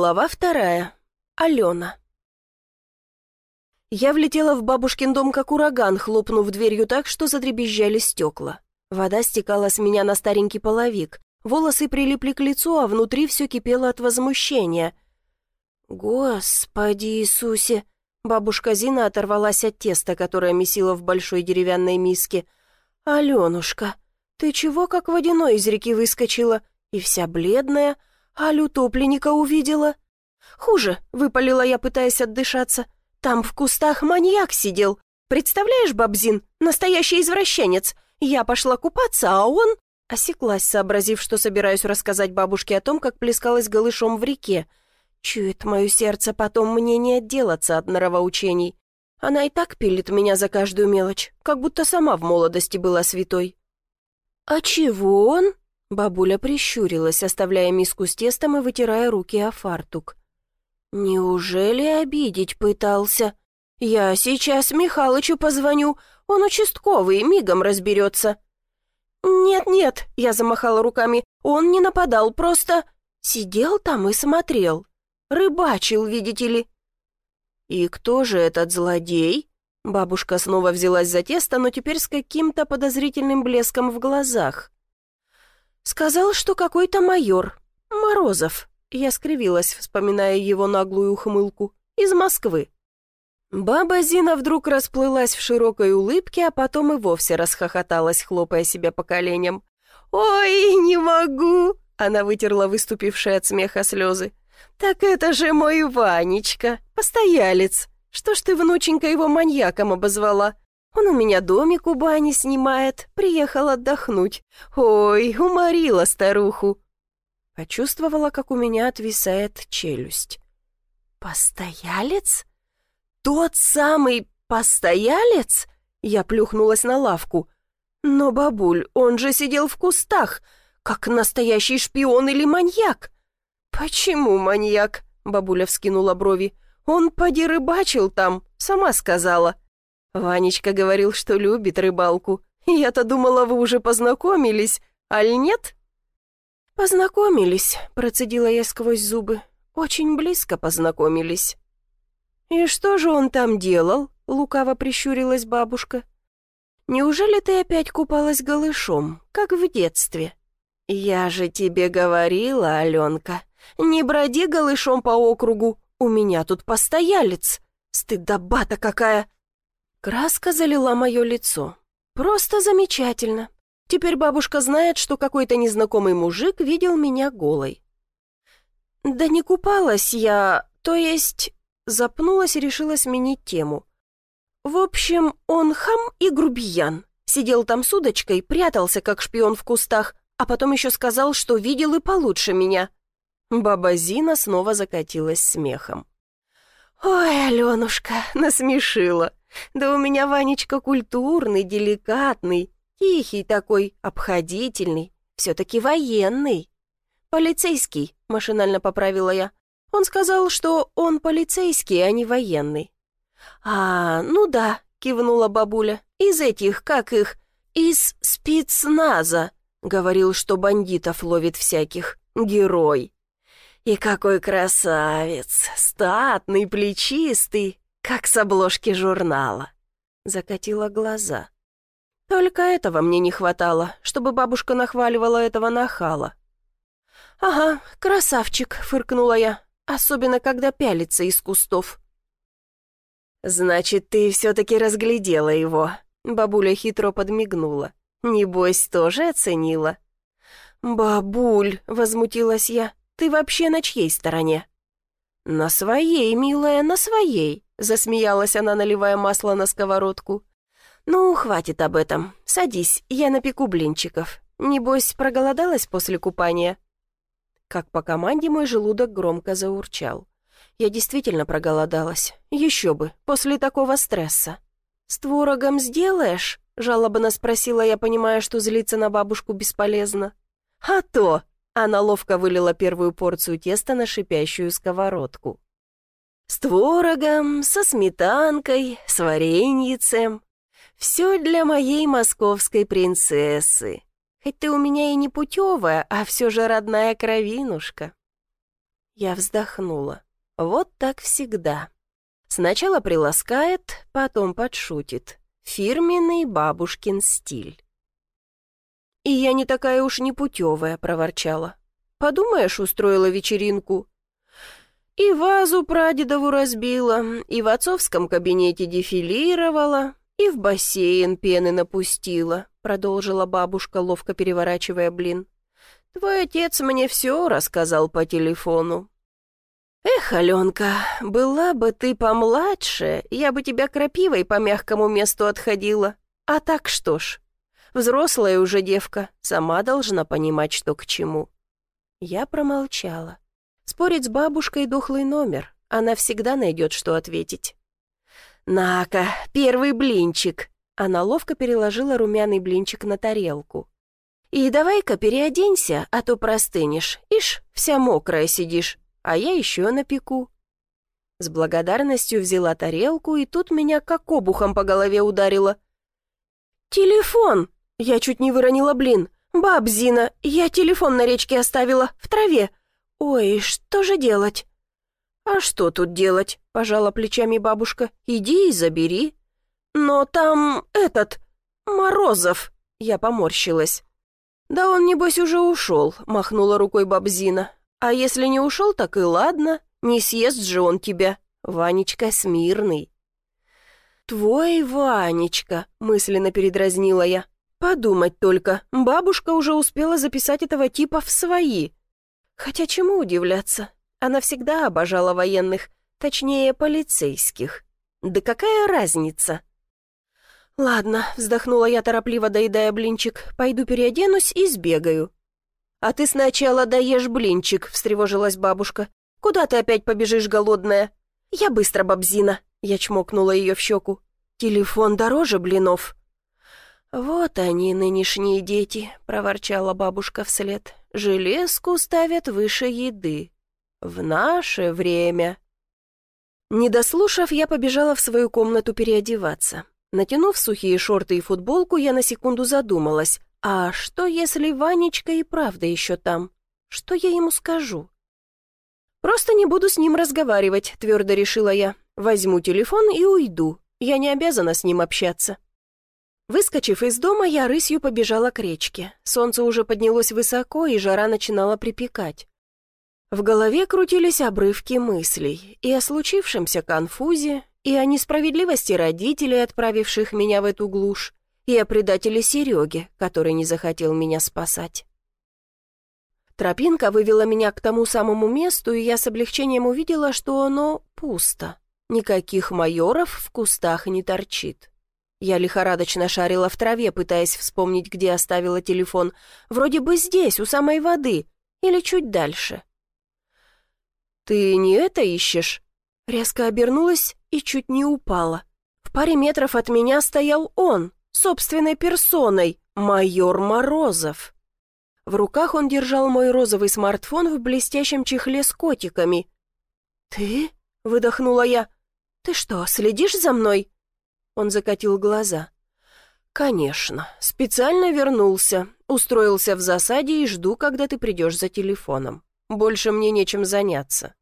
Глава вторая. Алена. Я влетела в бабушкин дом как ураган, хлопнув дверью так, что задребезжали стекла. Вода стекала с меня на старенький половик, волосы прилипли к лицу, а внутри все кипело от возмущения. «Господи Иисусе!» Бабушка Зина оторвалась от теста, которое месила в большой деревянной миске. «Аленушка, ты чего как водяной из реки выскочила? И вся бледная?» Алю утопленника увидела. Хуже, выпалила я, пытаясь отдышаться. Там в кустах маньяк сидел. Представляешь, Бабзин, настоящий извращенец. Я пошла купаться, а он... Осеклась, сообразив, что собираюсь рассказать бабушке о том, как плескалась голышом в реке. Чует мое сердце, потом мне не отделаться от норовоучений. Она и так пилит меня за каждую мелочь, как будто сама в молодости была святой. «А чего он?» Бабуля прищурилась, оставляя миску с тестом и вытирая руки о фартук. «Неужели обидеть пытался? Я сейчас Михалычу позвоню, он участковый, мигом разберется». «Нет-нет», — я замахала руками, — «он не нападал, просто сидел там и смотрел. Рыбачил, видите ли». «И кто же этот злодей?» Бабушка снова взялась за тесто, но теперь с каким-то подозрительным блеском в глазах. Сказал, что какой-то майор. Морозов. Я скривилась, вспоминая его наглую ухмылку. Из Москвы. Баба Зина вдруг расплылась в широкой улыбке, а потом и вовсе расхохоталась, хлопая себя по коленям. «Ой, не могу!» Она вытерла выступившие от смеха слезы. «Так это же мой Ванечка, постоялец. Что ж ты, внученька, его маньяком обозвала? Он у меня домик у бани снимает, приехал отдохнуть. Ой, уморила старуху. Почувствовала, как у меня отвисает челюсть. «Постоялец? Тот самый постоялец?» Я плюхнулась на лавку. «Но, бабуль, он же сидел в кустах, как настоящий шпион или маньяк». «Почему маньяк?» — бабуля вскинула брови. «Он поди рыбачил там, сама сказала». Ванечка говорил, что любит рыбалку. Я-то думала, вы уже познакомились, аль нет?» «Познакомились», — процедила я сквозь зубы. «Очень близко познакомились». «И что же он там делал?» — лукаво прищурилась бабушка. «Неужели ты опять купалась голышом, как в детстве?» «Я же тебе говорила, Аленка, не броди голышом по округу, у меня тут постоялец. Стыдоба-то какая!» Краска залила мое лицо. Просто замечательно. Теперь бабушка знает, что какой-то незнакомый мужик видел меня голой. Да не купалась я, то есть... Запнулась и решила сменить тему. В общем, он хам и грубиян. Сидел там с удочкой, прятался, как шпион в кустах, а потом еще сказал, что видел и получше меня. Баба Зина снова закатилась смехом. «Ой, Аленушка, насмешила. Да у меня Ванечка культурный, деликатный, тихий такой, обходительный, все-таки военный. Полицейский, машинально поправила я. Он сказал, что он полицейский, а не военный. «А, ну да», — кивнула бабуля, — «из этих, как их, из спецназа», — говорил, что бандитов ловит всяких, герой. «И какой красавец, статный, плечистый, как с обложки журнала. Закатила глаза. Только этого мне не хватало, чтобы бабушка нахваливала этого нахала. «Ага, красавчик», — фыркнула я, особенно когда пялится из кустов. «Значит, ты все-таки разглядела его», — бабуля хитро подмигнула. «Небось, тоже оценила?» «Бабуль», — возмутилась я, — «ты вообще на чьей стороне?» «На своей, милая, на своей», Засмеялась она, наливая масло на сковородку. «Ну, хватит об этом. Садись, я напеку блинчиков. Небось, проголодалась после купания?» Как по команде мой желудок громко заурчал. Я действительно проголодалась. Еще бы, после такого стресса. «С творогом сделаешь?» — жалобно спросила я, понимая, что злиться на бабушку бесполезно. «А то!» — она ловко вылила первую порцию теста на шипящую сковородку. С творогом, со сметанкой, с вареньицем. Все для моей московской принцессы. Хоть ты у меня и не путевая, а все же родная кровинушка. Я вздохнула. Вот так всегда. Сначала приласкает, потом подшутит. Фирменный бабушкин стиль. «И я не такая уж непутевая», — проворчала. «Подумаешь, устроила вечеринку». И вазу прадедову разбила, и в отцовском кабинете дефилировала, и в бассейн пены напустила, продолжила бабушка, ловко переворачивая блин. Твой отец мне все рассказал по телефону. Эх, Аленка, была бы ты помладше, я бы тебя крапивой по мягкому месту отходила. А так что ж, взрослая уже девка, сама должна понимать, что к чему. Я промолчала. Спорить с бабушкой дохлый номер. Она всегда найдет, что ответить. «На-ка, первый блинчик!» Она ловко переложила румяный блинчик на тарелку. «И давай-ка переоденься, а то простынешь. Ишь, вся мокрая сидишь, а я еще напеку». С благодарностью взяла тарелку, и тут меня как обухом по голове ударило. «Телефон!» Я чуть не выронила блин. «Баб Зина, я телефон на речке оставила, в траве. «Ой, что же делать?» «А что тут делать?» — пожала плечами бабушка. «Иди и забери». «Но там этот... Морозов...» — я поморщилась. «Да он, небось, уже ушел», — махнула рукой бабзина. «А если не ушел, так и ладно. Не съест же он тебя. Ванечка смирный». «Твой Ванечка», — мысленно передразнила я. «Подумать только, бабушка уже успела записать этого типа в свои. Хотя чему удивляться? Она всегда обожала военных, точнее, полицейских. Да какая разница? «Ладно», — вздохнула я, торопливо доедая блинчик, «пойду переоденусь и сбегаю». «А ты сначала доешь блинчик», — встревожилась бабушка. «Куда ты опять побежишь, голодная?» «Я быстро, бабзина», — я чмокнула ее в щеку. «Телефон дороже блинов». «Вот они, нынешние дети», — проворчала бабушка вслед железку ставят выше еды. В наше время. Не дослушав, я побежала в свою комнату переодеваться. Натянув сухие шорты и футболку, я на секунду задумалась. А что, если Ванечка и правда еще там? Что я ему скажу? «Просто не буду с ним разговаривать», — твердо решила я. «Возьму телефон и уйду. Я не обязана с ним общаться». Выскочив из дома, я рысью побежала к речке. Солнце уже поднялось высоко, и жара начинала припекать. В голове крутились обрывки мыслей и о случившемся конфузе, и о несправедливости родителей, отправивших меня в эту глушь, и о предателе Сереге, который не захотел меня спасать. Тропинка вывела меня к тому самому месту, и я с облегчением увидела, что оно пусто. Никаких майоров в кустах не торчит. Я лихорадочно шарила в траве, пытаясь вспомнить, где оставила телефон. Вроде бы здесь, у самой воды, или чуть дальше. «Ты не это ищешь?» Резко обернулась и чуть не упала. В паре метров от меня стоял он, собственной персоной, майор Морозов. В руках он держал мой розовый смартфон в блестящем чехле с котиками. «Ты?» — выдохнула я. «Ты что, следишь за мной?» Он закатил глаза. «Конечно. Специально вернулся. Устроился в засаде и жду, когда ты придешь за телефоном. Больше мне нечем заняться».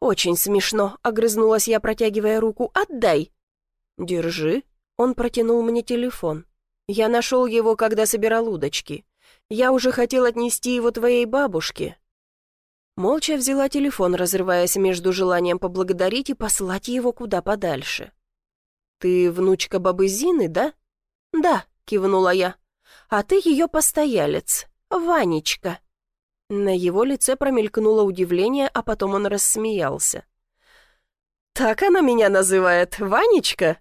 «Очень смешно», — огрызнулась я, протягивая руку. «Отдай». «Держи». Он протянул мне телефон. «Я нашел его, когда собирал удочки. Я уже хотел отнести его твоей бабушке». Молча взяла телефон, разрываясь между желанием поблагодарить и послать его куда подальше. «Ты внучка бабы Зины, да?» «Да», — кивнула я. «А ты ее постоялец, Ванечка». На его лице промелькнуло удивление, а потом он рассмеялся. «Так она меня называет, Ванечка?»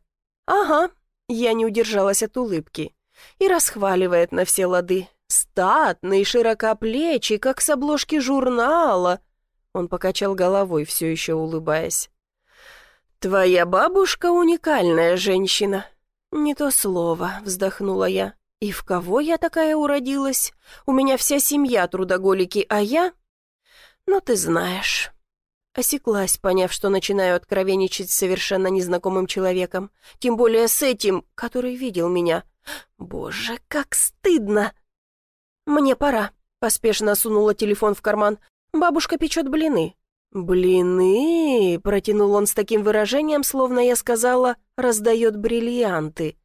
«Ага», — я не удержалась от улыбки. И расхваливает на все лады. «Статный, широкоплечий, как с обложки журнала». Он покачал головой, все еще улыбаясь. «Твоя бабушка уникальная женщина». «Не то слово», — вздохнула я. «И в кого я такая уродилась? У меня вся семья трудоголики, а я...» «Ну, ты знаешь...» Осеклась, поняв, что начинаю откровенничать с совершенно незнакомым человеком. Тем более с этим, который видел меня. Боже, как стыдно! «Мне пора», — поспешно сунула телефон в карман. «Бабушка печет блины. «Блины!» — протянул он с таким выражением, словно я сказала «раздает бриллианты».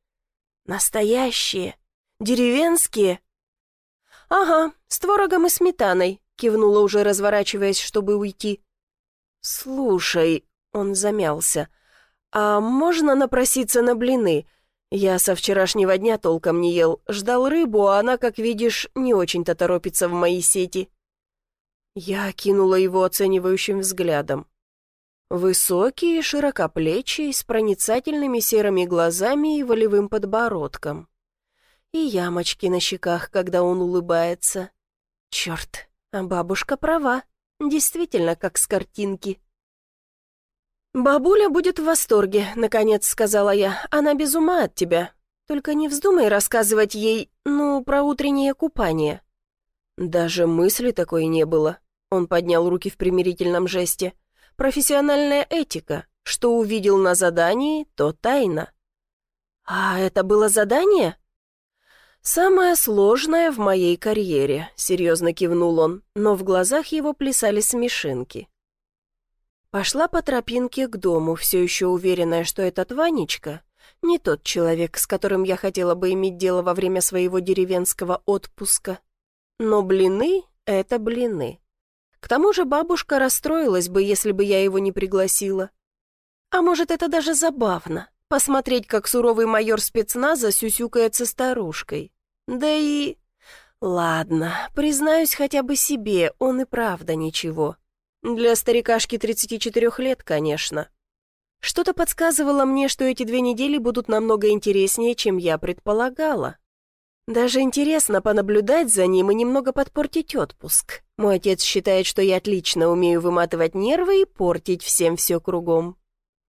«Настоящие? Деревенские?» «Ага, с творогом и сметаной», — кивнула уже, разворачиваясь, чтобы уйти. «Слушай», — он замялся, — «а можно напроситься на блины? Я со вчерашнего дня толком не ел, ждал рыбу, а она, как видишь, не очень-то торопится в мои сети». Я кинула его оценивающим взглядом. Высокий, широкоплечий, с проницательными серыми глазами и волевым подбородком. И ямочки на щеках, когда он улыбается. Черт, а бабушка права, действительно как с картинки. «Бабуля будет в восторге», — наконец сказала я. «Она без ума от тебя. Только не вздумай рассказывать ей, ну, про утреннее купание». Даже мысли такой не было. Он поднял руки в примирительном жесте. «Профессиональная этика. Что увидел на задании, то тайна». «А это было задание?» «Самое сложное в моей карьере», — серьезно кивнул он, но в глазах его плясали смешинки. Пошла по тропинке к дому, все еще уверенная, что этот Ванечка не тот человек, с которым я хотела бы иметь дело во время своего деревенского отпуска. Но блины — это блины. К тому же бабушка расстроилась бы, если бы я его не пригласила. А может, это даже забавно, посмотреть, как суровый майор спецназа сюсюкается старушкой. Да и... Ладно, признаюсь хотя бы себе, он и правда ничего. Для старикашки 34 лет, конечно. Что-то подсказывало мне, что эти две недели будут намного интереснее, чем я предполагала. Даже интересно понаблюдать за ним и немного подпортить отпуск. Мой отец считает, что я отлично умею выматывать нервы и портить всем все кругом.